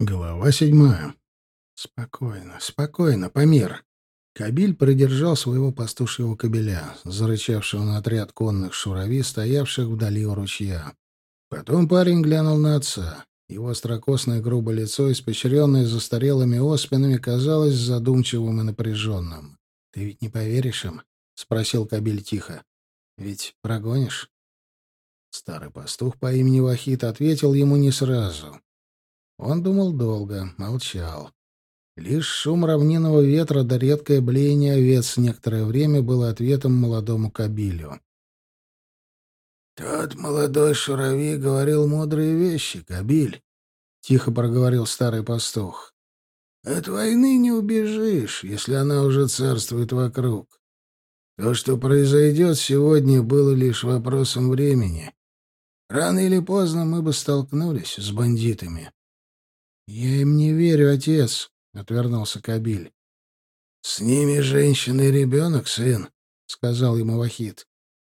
Глава седьмая. Спокойно, спокойно, Памир. Кабиль продержал своего пастушьего кобеля, зарычавшего на отряд конных шурави, стоявших вдали у ручья. Потом парень глянул на отца. Его острокосное грубое лицо, испещренное застарелыми оспинами, казалось задумчивым и напряженным. — Ты ведь не поверишь им? — спросил Кабиль тихо. — Ведь прогонишь? Старый пастух по имени Вахит ответил ему не сразу. Он думал долго, молчал. Лишь шум равнинного ветра да редкое блеяние овец некоторое время было ответом молодому Кабилю. «Тот молодой шурави говорил мудрые вещи, Кабиль», — тихо проговорил старый пастух. «От войны не убежишь, если она уже царствует вокруг. То, что произойдет сегодня, было лишь вопросом времени. Рано или поздно мы бы столкнулись с бандитами. «Я им не верю, отец», — отвернулся Кабиль. «С ними женщина и ребенок, сын», — сказал ему Вахид.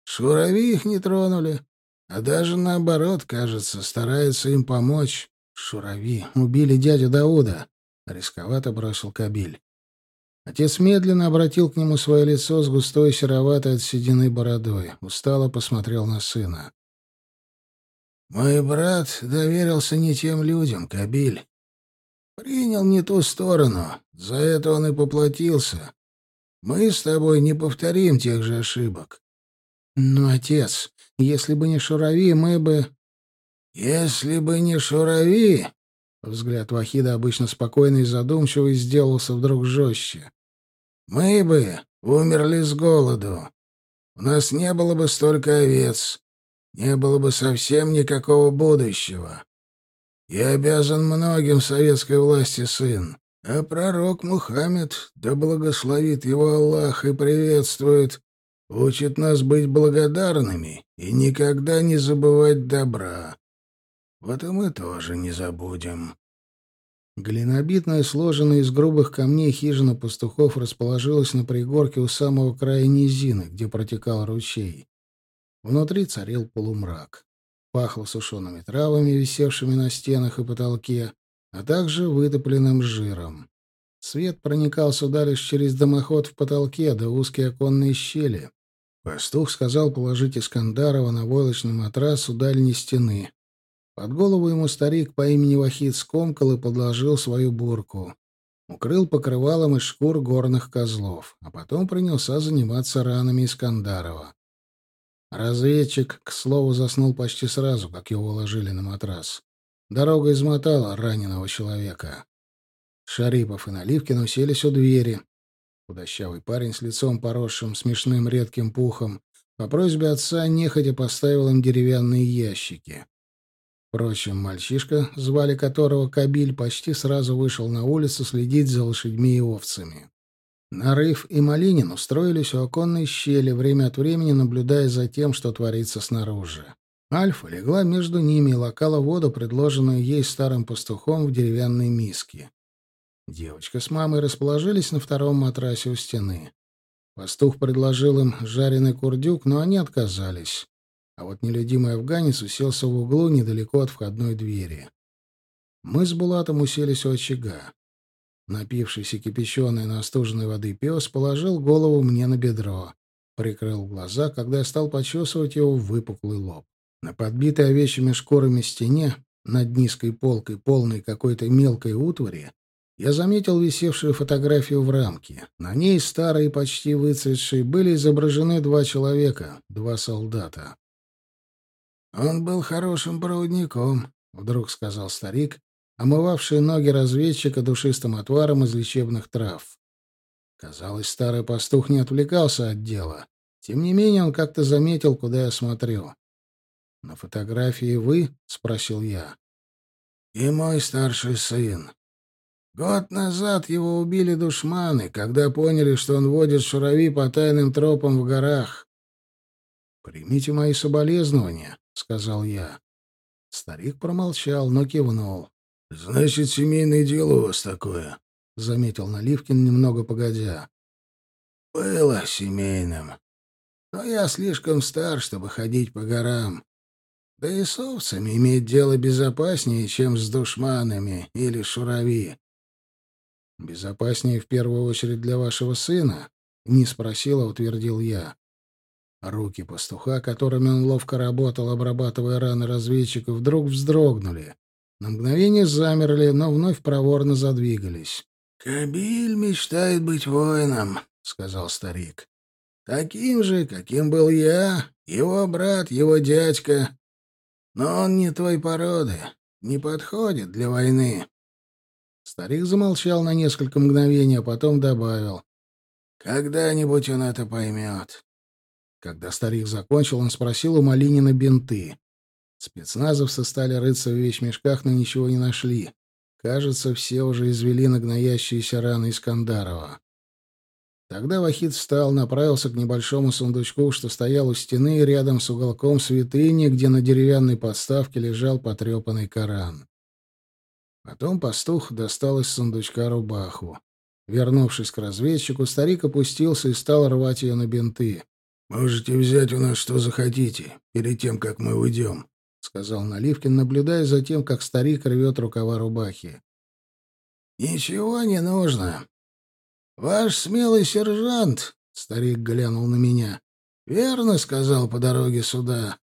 «Шурави их не тронули, а даже наоборот, кажется, стараются им помочь. Шурави убили дядю Дауда», — рисковато бросил Кабиль. Отец медленно обратил к нему свое лицо с густой сероватой от седины бородой, устало посмотрел на сына. «Мой брат доверился не тем людям, Кабиль. Принял не ту сторону. За это он и поплатился. Мы с тобой не повторим тех же ошибок. Ну, отец, если бы не Шурави, мы бы... Если бы не Шурави... Взгляд Вахида, обычно спокойный и задумчивый, сделался вдруг жестче. Мы бы умерли с голоду. У нас не было бы столько овец. Не было бы совсем никакого будущего. Я обязан многим советской власти, сын. А пророк Мухаммед, да благословит его Аллах и приветствует, учит нас быть благодарными и никогда не забывать добра. Вот и мы тоже не забудем. Глинобитная, сложенная из грубых камней хижина пастухов расположилась на пригорке у самого края низины, где протекал ручей. Внутри царил полумрак. Пахло сушеными травами, висевшими на стенах и потолке, а также вытопленным жиром. Свет проникал сюда лишь через дымоход в потолке да узкие оконные щели. Пастух сказал положить Искандарова на войлочный матрас у дальней стены. Под голову ему старик по имени Вахид скомкал и подложил свою бурку. Укрыл покрывалом из шкур горных козлов, а потом принялся заниматься ранами Искандарова. Разведчик, к слову, заснул почти сразу, как его уложили на матрас. Дорога измотала раненого человека. Шарипов и Наливкин уселись у двери. Худощавый парень с лицом поросшим смешным редким пухом по просьбе отца нехотя поставил им деревянные ящики. Впрочем, мальчишка, звали которого Кабиль, почти сразу вышел на улицу следить за лошадьми и овцами. Нарыв и Малинин устроились у оконной щели, время от времени наблюдая за тем, что творится снаружи. Альфа легла между ними и лакала воду, предложенную ей старым пастухом в деревянной миске. Девочка с мамой расположились на втором матрасе у стены. Пастух предложил им жареный курдюк, но они отказались. А вот нелюдимый афганец уселся в углу недалеко от входной двери. Мы с Булатом уселись у очага. Напившийся кипяченой настуженной воды пес положил голову мне на бедро. Прикрыл глаза, когда я стал почесывать его выпуклый лоб. На подбитой овечьими шкурами стене, над низкой полкой, полной какой-то мелкой утвари, я заметил висевшую фотографию в рамке. На ней, старые почти выцветшие, были изображены два человека, два солдата. «Он был хорошим проводником», — вдруг сказал старик, омывавшие ноги разведчика душистым отваром из лечебных трав. Казалось, старый пастух не отвлекался от дела. Тем не менее, он как-то заметил, куда я смотрю. «На фотографии вы?» — спросил я. «И мой старший сын. Год назад его убили душманы, когда поняли, что он водит шурави по тайным тропам в горах». «Примите мои соболезнования», — сказал я. Старик промолчал, но кивнул. — Значит, семейное дело у вас такое, — заметил Наливкин немного погодя. — Было семейным. Но я слишком стар, чтобы ходить по горам. Да и с овцами иметь дело безопаснее, чем с душманами или шурави. Безопаснее в первую очередь для вашего сына, не спросила, утвердил я. Руки пастуха, которыми он ловко работал, обрабатывая раны разведчиков, вдруг вздрогнули. На мгновение замерли, но вновь проворно задвигались. «Кабиль мечтает быть воином», — сказал старик. «Таким же, каким был я, его брат, его дядька. Но он не той породы, не подходит для войны». Старик замолчал на несколько мгновений, а потом добавил. «Когда-нибудь он это поймет». Когда старик закончил, он спросил у Малинина бинты. Спецназовцы стали рыться в вещмешках, но ничего не нашли. Кажется, все уже извели на гноящиеся раны Искандарова. Тогда Вахид встал, направился к небольшому сундучку, что стоял у стены рядом с уголком святыни, где на деревянной подставке лежал потрепанный Коран. Потом пастух достал из сундучка рубаху. Вернувшись к разведчику, старик опустился и стал рвать ее на бинты. «Можете взять у нас что захотите, перед тем, как мы уйдем», — сказал Наливкин, наблюдая за тем, как старик рвет рукава рубахи. «Ничего не нужно. Ваш смелый сержант, — старик глянул на меня, — верно сказал по дороге сюда.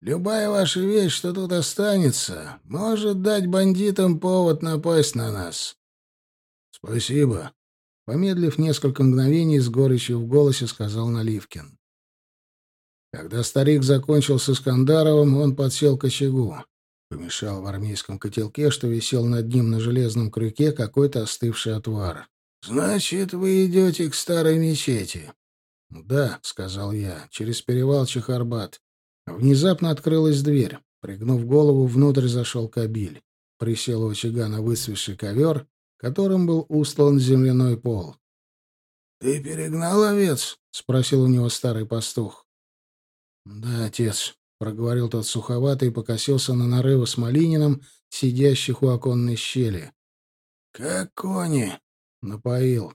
Любая ваша вещь, что тут останется, может дать бандитам повод напасть на нас. — Спасибо. Помедлив несколько мгновений, с горечью в голосе сказал Наливкин. Когда старик закончил с Искандаровым, он подсел к очагу. Помешал в армейском котелке, что висел над ним на железном крюке, какой-то остывший отвар. — Значит, вы идете к старой мечети? — Да, — сказал я, — через перевал Чехарбат. Внезапно открылась дверь. Пригнув голову, внутрь зашел Кабиль. Присел у очага на высвисший ковер, которым был устлан земляной пол. — Ты перегнал овец? — спросил у него старый пастух. — Да, отец, — проговорил тот суховато и покосился на нарывы с Малининым, сидящих у оконной щели. — Как кони? — Напоил.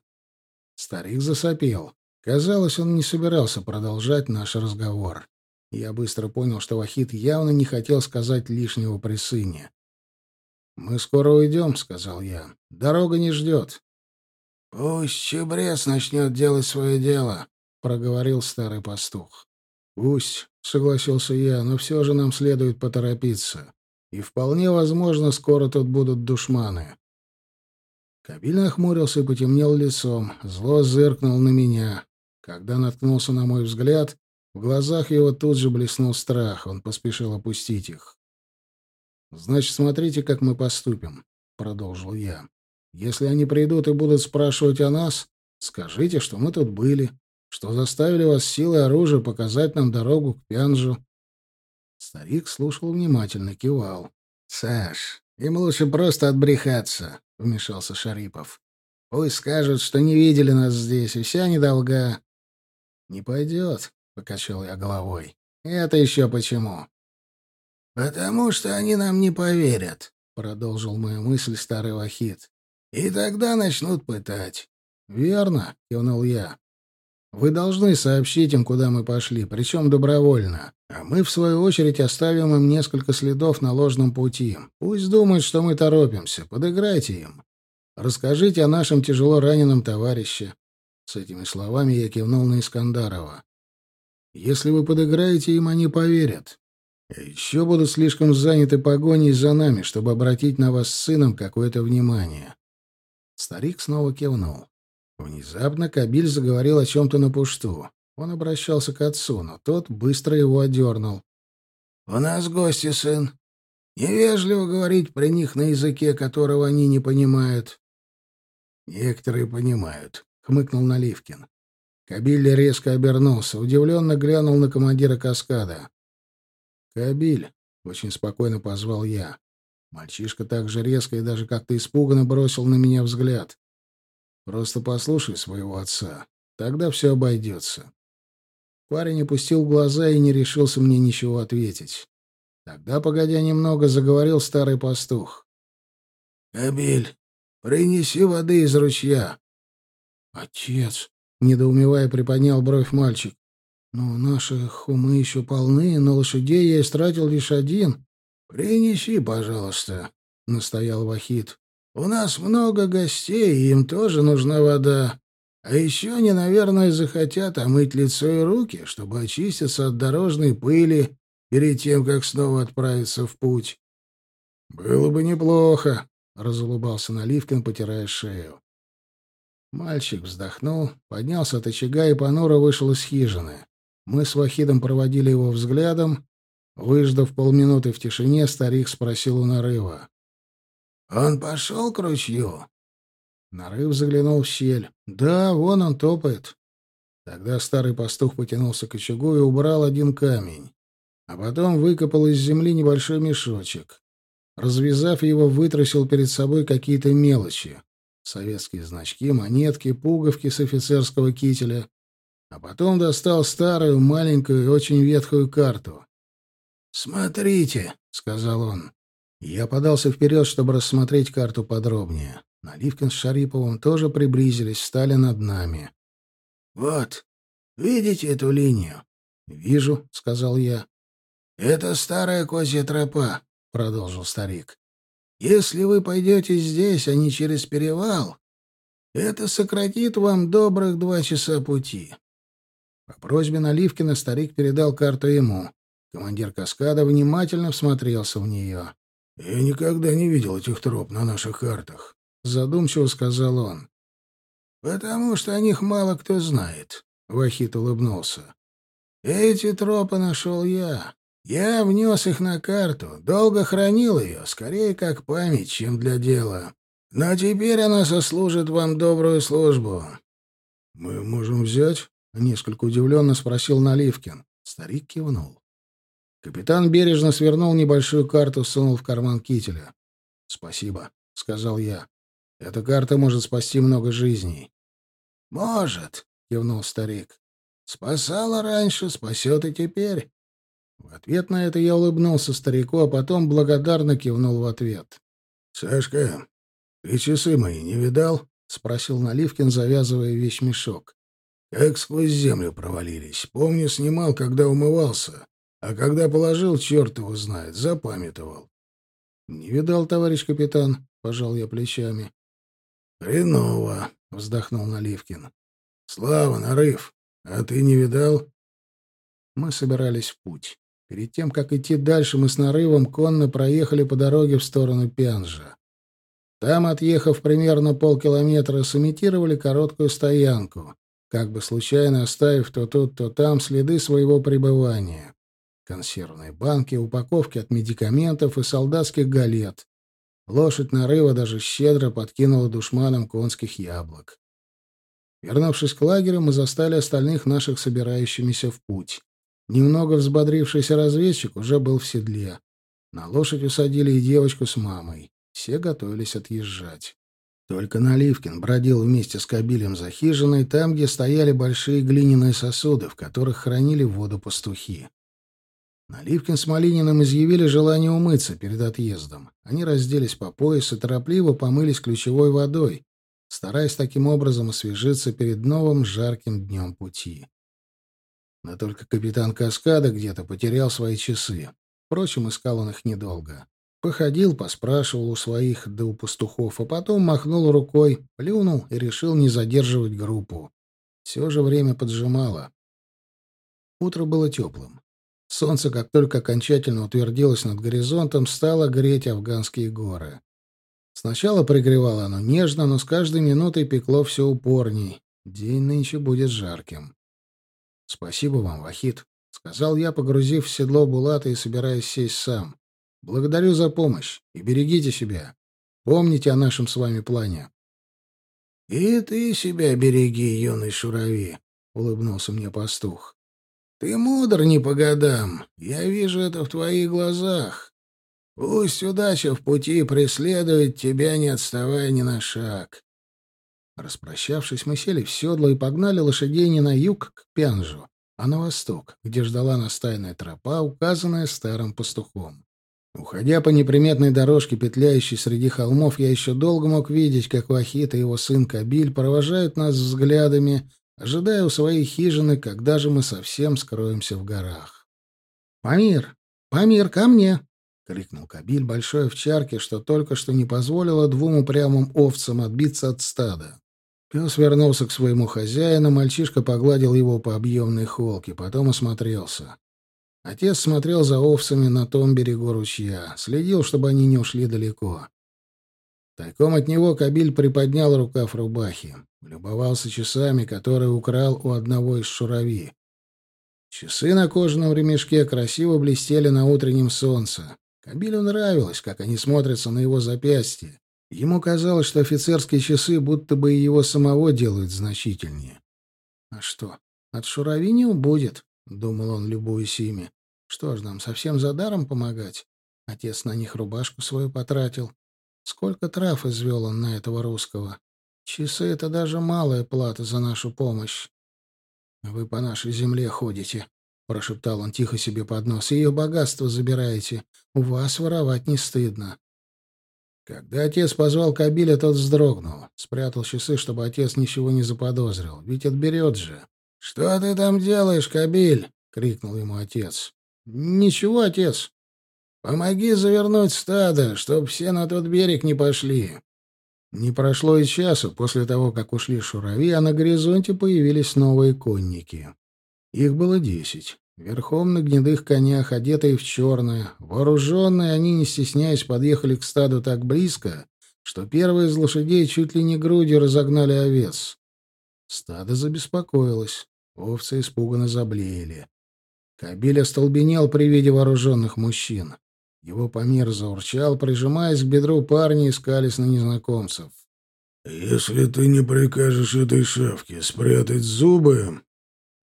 Старик засопел. Казалось, он не собирался продолжать наш разговор. Я быстро понял, что Вахид явно не хотел сказать лишнего при сыне. «Мы скоро уйдем», — сказал я. «Дорога не ждет». «Пусть Чебрец начнет делать свое дело», — проговорил старый пастух. «Пусть», — согласился я, — «но все же нам следует поторопиться. И вполне возможно, скоро тут будут душманы». Кабиль нахмурился и потемнел лицом, зло зыркнул на меня. Когда наткнулся на мой взгляд, в глазах его тут же блеснул страх, он поспешил опустить их. «Значит, смотрите, как мы поступим», — продолжил я. «Если они придут и будут спрашивать о нас, скажите, что мы тут были, что заставили вас силой оружия показать нам дорогу к Пянжу». Старик слушал внимательно, кивал. «Саш, им лучше просто отбрехаться», — вмешался Шарипов. «Пусть скажут, что не видели нас здесь, и вся недолга». «Не пойдет», — покачал я головой. «Это еще почему?» «Потому что они нам не поверят», — продолжил мою мысль старый Вахид. «И тогда начнут пытать». «Верно», — кивнул я. «Вы должны сообщить им, куда мы пошли, причем добровольно. А мы, в свою очередь, оставим им несколько следов на ложном пути. Пусть думают, что мы торопимся. Подыграйте им. Расскажите о нашем тяжело раненом товарище». С этими словами я кивнул на Искандарова. Если вы подыграете им, они поверят. Еще будут слишком заняты погоней за нами, чтобы обратить на вас с сыном какое-то внимание. Старик снова кивнул. Внезапно Кабиль заговорил о чем-то на пушту. Он обращался к отцу, но тот быстро его одернул. — У нас гости, сын. Невежливо говорить при них на языке, которого они не понимают. — Некоторые понимают, — хмыкнул Наливкин. Кабиль резко обернулся, удивленно глянул на командира каскада. «Кабиль», — очень спокойно позвал я. Мальчишка так же резко и даже как-то испуганно бросил на меня взгляд. «Просто послушай своего отца, тогда все обойдется». Парень опустил глаза и не решился мне ничего ответить. Тогда, погодя немного, заговорил старый пастух. «Кабиль, принеси воды из ручья». «Отец», Недоумевая, приподнял бровь мальчик. «Ну, наши хумы еще полны, но лошадей я истратил лишь один». «Принеси, пожалуйста», — настоял Вахид. «У нас много гостей, и им тоже нужна вода. А еще они, наверное, захотят омыть лицо и руки, чтобы очиститься от дорожной пыли перед тем, как снова отправиться в путь». «Было бы неплохо», — разулыбался Наливкин, потирая шею. Мальчик вздохнул, поднялся от очага и понуро вышел из хижины. Мы с Вахидом проводили его взглядом. Выждав полминуты в тишине, старик спросил у нарыва. «Он пошел к ручью?» Нарыв заглянул в щель. «Да, вон он топает». Тогда старый пастух потянулся к очагу и убрал один камень. А потом выкопал из земли небольшой мешочек. Развязав его, вытрясил перед собой какие-то мелочи. Советские значки, монетки, пуговки с офицерского кителя. А потом достал старую, маленькую и очень ветхую карту. «Смотрите», — сказал он. Я подался вперед, чтобы рассмотреть карту подробнее. Наливкин с Шариповым тоже приблизились, стали над нами. «Вот, видите эту линию?» «Вижу», — сказал я. «Это старая козья тропа», — продолжил старик. Если вы пойдете здесь, а не через перевал, это сократит вам добрых два часа пути. По просьбе Наливкина старик передал карту ему. Командир каскада внимательно всмотрелся в нее. — Я никогда не видел этих троп на наших картах, — задумчиво сказал он. — Потому что о них мало кто знает, — Вахит улыбнулся. — Эти тропы нашел я. Я внес их на карту, долго хранил ее, скорее как память, чем для дела. Но теперь она сослужит вам добрую службу. — Мы можем взять? — несколько удивленно спросил Наливкин. Старик кивнул. Капитан бережно свернул небольшую карту, сунул в карман кителя. — Спасибо, — сказал я. — Эта карта может спасти много жизней. — Может, — кивнул старик. — Спасала раньше, спасет и теперь. В ответ на это я улыбнулся старику, а потом благодарно кивнул в ответ. — Сашка, ты часы мои не видал? — спросил Наливкин, завязывая вещмешок. — Как сквозь землю провалились. Помню, снимал, когда умывался. А когда положил, черт его знает, запамятовал. — Не видал, товарищ капитан, — пожал я плечами. — Хреново, — вздохнул Наливкин. — Слава, нарыв. А ты не видал? Мы собирались в путь. Перед тем, как идти дальше, мы с нарывом конно проехали по дороге в сторону Пянжа. Там, отъехав примерно полкилометра, сымитировали короткую стоянку, как бы случайно оставив то тут, то там следы своего пребывания. Консервные банки, упаковки от медикаментов и солдатских галет. Лошадь нарыва даже щедро подкинула душманам конских яблок. Вернувшись к лагерю, мы застали остальных наших собирающимися в путь. Немного взбодрившийся разведчик уже был в седле. На лошадь усадили и девочку с мамой. Все готовились отъезжать. Только Наливкин бродил вместе с Кабилем за хижиной, там, где стояли большие глиняные сосуды, в которых хранили воду пастухи. Наливкин с Малининым изъявили желание умыться перед отъездом. Они разделись по пояс и торопливо помылись ключевой водой, стараясь таким образом освежиться перед новым жарким днем пути. Но только капитан Каскада где-то потерял свои часы. Впрочем, искал он их недолго. Походил, поспрашивал у своих да у пастухов, а потом махнул рукой, плюнул и решил не задерживать группу. Все же время поджимало. Утро было теплым. Солнце, как только окончательно утвердилось над горизонтом, стало греть афганские горы. Сначала пригревало оно нежно, но с каждой минутой пекло все упорней. День нынче будет жарким. «Спасибо вам, Вахид», — сказал я, погрузив в седло Булата и собираясь сесть сам. «Благодарю за помощь и берегите себя. Помните о нашем с вами плане». «И ты себя береги, юный шурави», — улыбнулся мне пастух. «Ты мудр не по годам. Я вижу это в твоих глазах. Пусть удача в пути преследует тебя, не отставая ни на шаг. Распрощавшись, мы сели в седло и погнали лошадей не на юг, к Пянжу, а на восток, где ждала нас тайная тропа, указанная старым пастухом. Уходя по неприметной дорожке, петляющей среди холмов, я еще долго мог видеть, как Вахит и его сын Кабиль провожают нас взглядами, ожидая у своей хижины, когда же мы совсем скроемся в горах. «Памир! Памир, ко мне!» — крикнул Кабиль большой овчарке, что только что не позволило двум упрямым овцам отбиться от стада. Пес вернулся к своему хозяину, мальчишка погладил его по объемной холке, потом осмотрелся. Отец смотрел за овцами на том берегу ручья, следил, чтобы они не ушли далеко. Тайком от него Кабиль приподнял рукав рубахи, любовался часами, которые украл у одного из шурави. Часы на кожаном ремешке красиво блестели на утреннем солнце. Кабилю нравилось, как они смотрятся на его запястье. Ему казалось, что офицерские часы будто бы и его самого делают значительнее. «А что, от шурави не убудет», — думал он, любуясь ими. «Что ж нам, совсем за даром помогать? Отец на них рубашку свою потратил. Сколько трав извел он на этого русского. Часы — это даже малая плата за нашу помощь. Вы по нашей земле ходите, — прошептал он тихо себе под нос, — ее богатство забираете. У вас воровать не стыдно. Когда отец позвал Кабиля, тот вздрогнул. Спрятал часы, чтобы отец ничего не заподозрил. Ведь отберет же. — Что ты там делаешь, Кабиль? — крикнул ему отец. — Ничего, отец. Помоги завернуть стадо, чтоб все на тот берег не пошли. Не прошло и часу после того, как ушли шурави, а на горизонте появились новые конники. Их было десять. Верхом на гнедых конях, одетые в черное, вооруженные, они, не стесняясь, подъехали к стаду так близко, что первые из лошадей чуть ли не грудью разогнали овец. Стадо забеспокоилось, овцы испуганно заблеяли. Кабель остолбенел при виде вооруженных мужчин. Его помер заурчал, прижимаясь к бедру парни искались на незнакомцев. «Если ты не прикажешь этой шавке спрятать зубы...»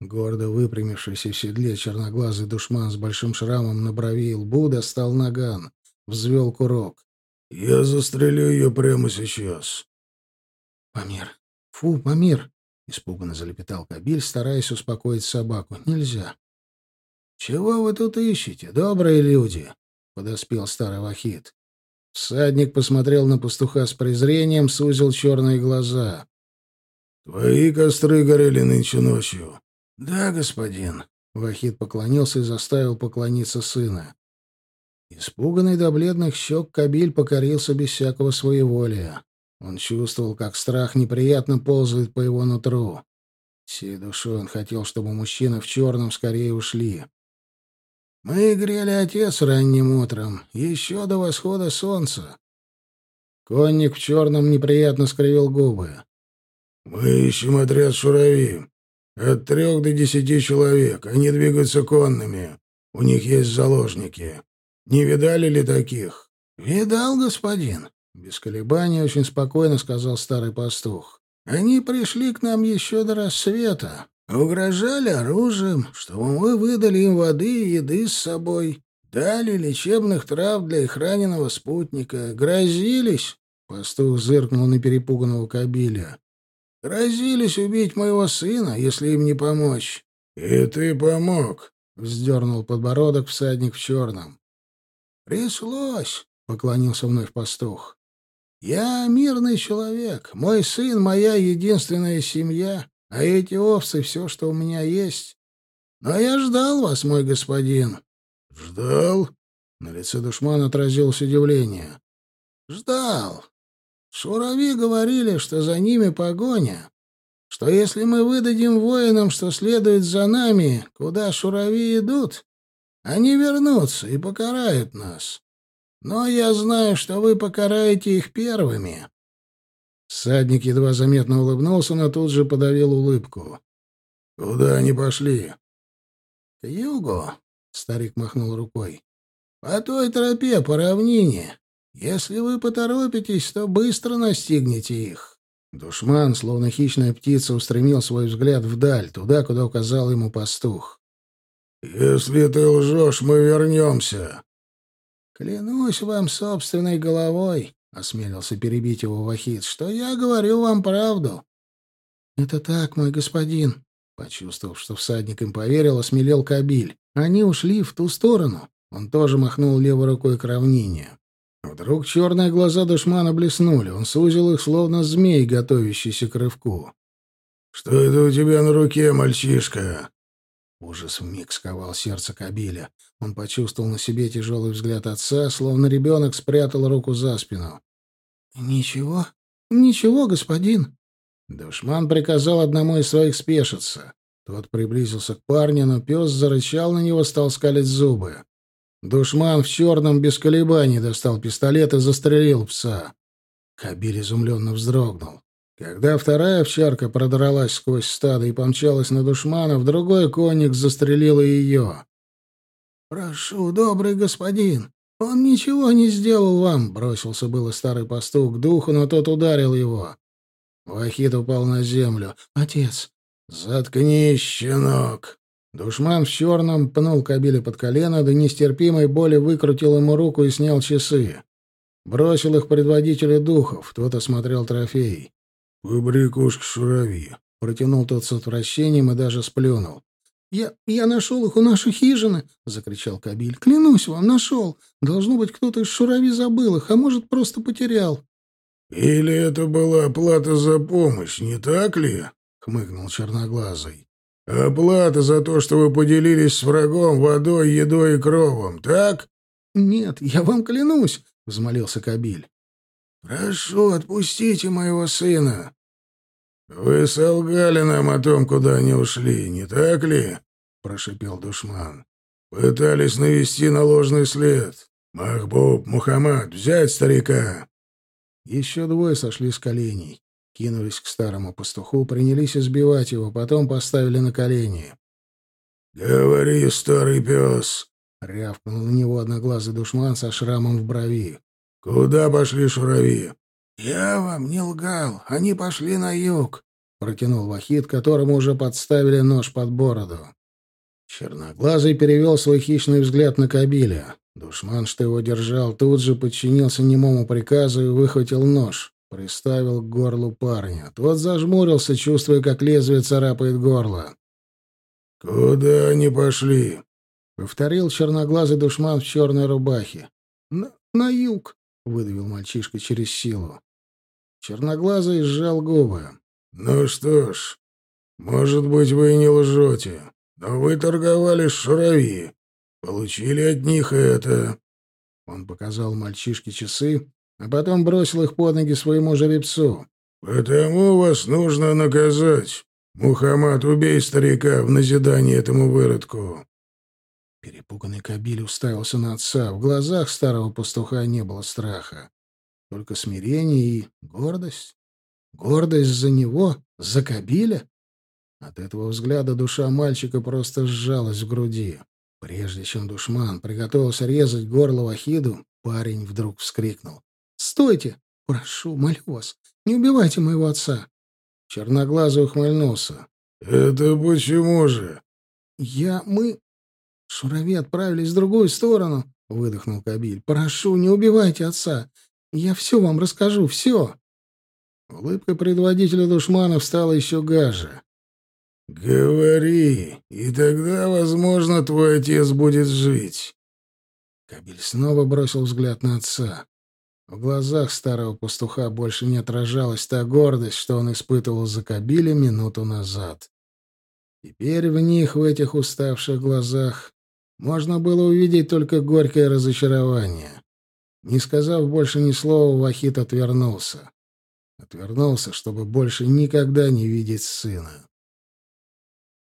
Гордо выпрямившийся в седле черноглазый душман с большим шрамом на брови и лбу достал наган, взвел курок. «Я застрелю ее прямо сейчас». «Памир! Фу, Памир!» — испуганно залепетал Кабиль, стараясь успокоить собаку. «Нельзя». «Чего вы тут ищете, добрые люди?» — подоспел старый вахид. Всадник посмотрел на пастуха с презрением, сузил черные глаза. «Твои костры горели нынче ночью». «Да, господин». Вахид поклонился и заставил поклониться сына. Испуганный до бледных щек Кабиль покорился без всякого своеволия. Он чувствовал, как страх неприятно ползает по его нутру. Всей душой он хотел, чтобы мужчины в черном скорее ушли. Мы грели отец ранним утром, еще до восхода солнца. Конник в черном неприятно скривил губы. «Мы ищем отряд шурави. От трех до десяти человек. Они двигаются конными. У них есть заложники. Не видали ли таких?» «Видал, господин», — без колебаний очень спокойно сказал старый пастух. «Они пришли к нам еще до рассвета. Угрожали оружием, чтобы мы выдали им воды и еды с собой, дали лечебных трав для их раненого спутника, грозились, пастух зыркнул на перепуганного кабиля, грозились убить моего сына, если им не помочь. — И ты помог, — вздернул подбородок всадник в черном. — Пришлось, — поклонился вновь пастух. — Я мирный человек, мой сын — моя единственная семья. А эти овцы — все, что у меня есть. Но я ждал вас, мой господин. — Ждал? На лице душмана отразилось удивление. — Ждал. Шурави говорили, что за ними погоня, что если мы выдадим воинам, что следует за нами, куда шурави идут, они вернутся и покарают нас. Но я знаю, что вы покараете их первыми. Садник едва заметно улыбнулся, но тут же подавил улыбку. «Куда они пошли?» «К югу», — старик махнул рукой. «По той тропе, по равнине. Если вы поторопитесь, то быстро настигнете их». Душман, словно хищная птица, устремил свой взгляд вдаль, туда, куда указал ему пастух. «Если ты лжешь, мы вернемся». «Клянусь вам собственной головой», — осмелился перебить его Вахид, — что я говорю вам правду. — Это так, мой господин. Почувствовав, что всадник им поверил, осмелел Кабиль. Они ушли в ту сторону. Он тоже махнул левой рукой к равнине. Вдруг черные глаза душмана блеснули. Он сузил их, словно змей, готовящийся к рывку. Что это у тебя на руке, мальчишка?» Ужас вмиг сковал сердце Кабиля. Он почувствовал на себе тяжелый взгляд отца, словно ребенок спрятал руку за спину. «Ничего, ничего, господин». Душман приказал одному из своих спешиться. Тот приблизился к парню, но пес зарычал на него, стал скалить зубы. Душман в черном без колебаний достал пистолет и застрелил пса. Кабиль изумленно вздрогнул. Когда вторая овчарка продралась сквозь стадо и помчалась на душманов, другой конник застрелил и ее. «Прошу, добрый господин, он ничего не сделал вам!» — бросился было старый пастух к духу, но тот ударил его. Вахид упал на землю. «Отец!» «Заткнись, щенок!» Душман в черном пнул Кабиля под колено, до нестерпимой боли выкрутил ему руку и снял часы. Бросил их предводителю духов, тот осмотрел трофей. «Побрякушки шурави!» — протянул тот с отвращением и даже сплюнул. «Я, я нашел их у нашей хижины!» — закричал Кабиль. «Клянусь вам, нашел! Должно быть, кто-то из шурави забыл их, а может, просто потерял!» «Или это была оплата за помощь, не так ли?» — хмыкнул Черноглазый. «Оплата за то, что вы поделились с врагом водой, едой и кровом, так?» «Нет, я вам клянусь!» — взмолился Кабиль. «Прошу, отпустите моего сына!» «Вы солгали нам о том, куда они ушли, не так ли?» — прошипел душман. «Пытались навести на ложный след. Махбуб, Мухаммад, взять старика!» Еще двое сошли с коленей, кинулись к старому пастуху, принялись избивать его, потом поставили на колени. «Говори, старый пес!» — рявкнул на него одноглазый душман со шрамом в брови. «Куда пошли шурави?» «Я вам не лгал. Они пошли на юг», — протянул Вахид, которому уже подставили нож под бороду. Черноглазый перевел свой хищный взгляд на Кабиля. Душман, что его держал, тут же подчинился немому приказу и выхватил нож. Приставил к горлу парня. Тот зажмурился, чувствуя, как лезвие царапает горло. «Куда они пошли?» — повторил черноглазый душман в черной рубахе. «На, на юг», — выдавил мальчишка через силу. Черноглазый сжал губы. «Ну что ж, может быть, вы и не лжете, но вы торговали с Шурави, получили от них это». Он показал мальчишке часы, а потом бросил их под ноги своему жеребцу. «Потому вас нужно наказать. Мухаммад, убей старика в назидание этому выродку». Перепуганный Кабиль уставился на отца. В глазах старого пастуха не было страха. Только смирение и гордость. Гордость за него, за Кабиля. От этого взгляда душа мальчика просто сжалась в груди. Прежде чем душман приготовился резать горло Вахиду, парень вдруг вскрикнул. «Стойте! Прошу, молю вас, не убивайте моего отца!» Черноглазый ухмыльнулся. «Это почему же?» «Я... мы... «Шурави отправились в другую сторону», — выдохнул Кабиль. «Прошу, не убивайте отца. Я все вам расскажу, все». Улыбка предводителя душманов стала еще гаже. «Говори, и тогда, возможно, твой отец будет жить». Кабель снова бросил взгляд на отца. В глазах старого пастуха больше не отражалась та гордость, что он испытывал за Кабиля минуту назад. Теперь в них, в этих уставших глазах, можно было увидеть только горькое разочарование. Не сказав больше ни слова, Вахит отвернулся. Отвернулся, чтобы больше никогда не видеть сына.